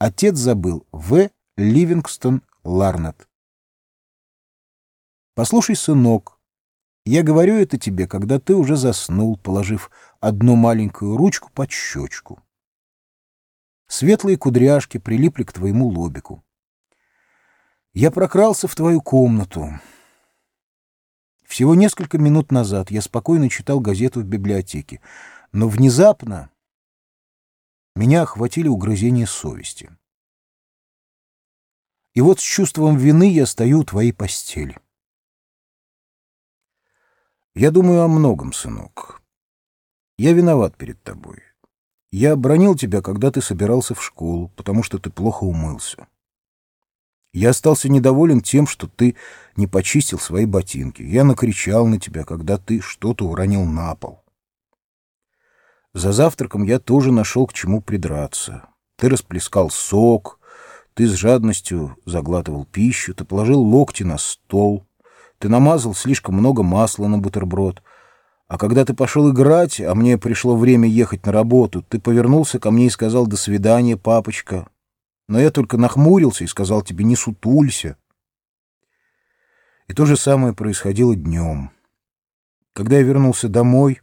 Отец забыл. В. Ливингстон Ларнет. Послушай, сынок, я говорю это тебе, когда ты уже заснул, положив одну маленькую ручку под щечку. Светлые кудряшки прилипли к твоему лобику. Я прокрался в твою комнату. Всего несколько минут назад я спокойно читал газету в библиотеке, но внезапно меня охватили угрызения совести. И вот с чувством вины я стою у твоей постели. Я думаю о многом, сынок. Я виноват перед тобой. Я бронил тебя, когда ты собирался в школу, потому что ты плохо умылся. Я остался недоволен тем, что ты не почистил свои ботинки. Я накричал на тебя, когда ты что-то уронил на пол. За завтраком я тоже нашел к чему придраться. Ты расплескал сок, ты с жадностью заглатывал пищу, ты положил локти на стол, ты намазал слишком много масла на бутерброд. А когда ты пошел играть, а мне пришло время ехать на работу, ты повернулся ко мне и сказал «до свидания, папочка». Но я только нахмурился и сказал тебе «не сутулься». И то же самое происходило днем. Когда я вернулся домой,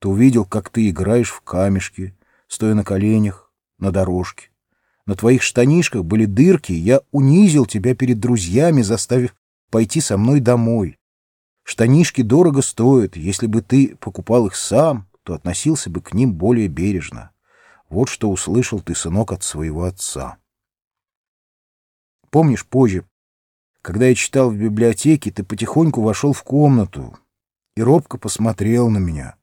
то увидел, как ты играешь в камешки, стоя на коленях, на дорожке. На твоих штанишках были дырки, я унизил тебя перед друзьями, заставив пойти со мной домой. Штанишки дорого стоят, если бы ты покупал их сам, то относился бы к ним более бережно. Вот что услышал ты, сынок, от своего отца. Помнишь, позже, когда я читал в библиотеке, ты потихоньку вошел в комнату и робко посмотрел на меня.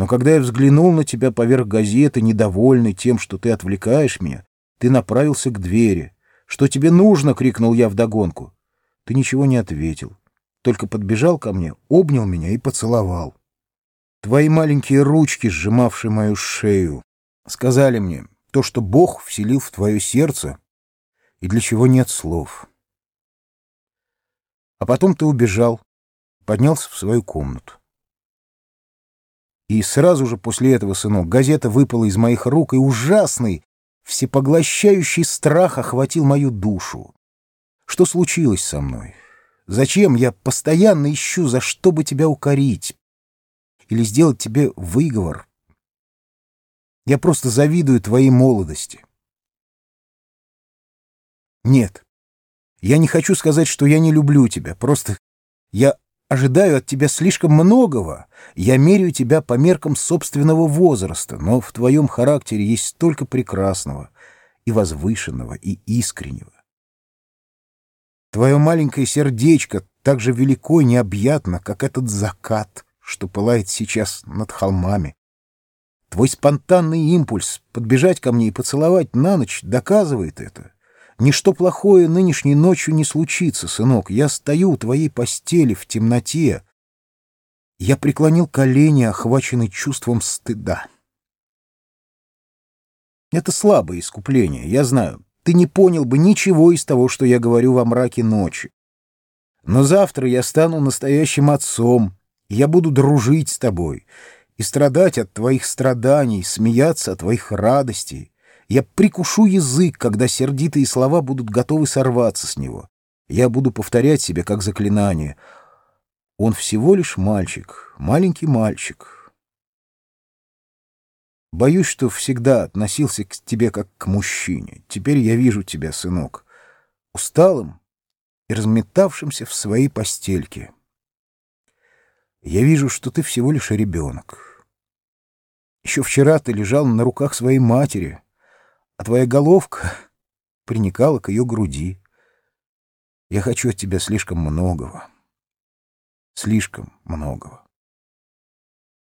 Но когда я взглянул на тебя поверх газеты, недовольный тем, что ты отвлекаешь меня, ты направился к двери. «Что тебе нужно?» — крикнул я вдогонку. Ты ничего не ответил, только подбежал ко мне, обнял меня и поцеловал. Твои маленькие ручки, сжимавшие мою шею, сказали мне то, что Бог вселил в твое сердце, и для чего нет слов. А потом ты убежал, поднялся в свою комнату. И сразу же после этого, сынок, газета выпала из моих рук, и ужасный, всепоглощающий страх охватил мою душу. Что случилось со мной? Зачем я постоянно ищу, за что бы тебя укорить? Или сделать тебе выговор? Я просто завидую твоей молодости. Нет, я не хочу сказать, что я не люблю тебя. Просто я ожидаю от тебя слишком многого. Я меряю тебя по меркам собственного возраста, но в твоем характере есть столько прекрасного и возвышенного, и искреннего. Твое маленькое сердечко так же велико и необъятно, как этот закат, что пылает сейчас над холмами. Твой спонтанный импульс подбежать ко мне и поцеловать на ночь доказывает это. Ничто плохое нынешней ночью не случится, сынок. Я стою у твоей постели в темноте. Я преклонил колени, охваченный чувством стыда. Это слабое искупление, я знаю ты не понял бы ничего из того, что я говорю во мраке ночи. Но завтра я стану настоящим отцом, я буду дружить с тобой и страдать от твоих страданий, смеяться от твоих радостей. Я прикушу язык, когда сердитые слова будут готовы сорваться с него. Я буду повторять себе как заклинание. Он всего лишь мальчик, маленький мальчик, Боюсь, что всегда относился к тебе как к мужчине. Теперь я вижу тебя, сынок, усталым и разметавшимся в своей постельке. Я вижу, что ты всего лишь ребенок. Еще вчера ты лежал на руках своей матери, а твоя головка приникала к ее груди. Я хочу от тебя слишком многого. Слишком многого.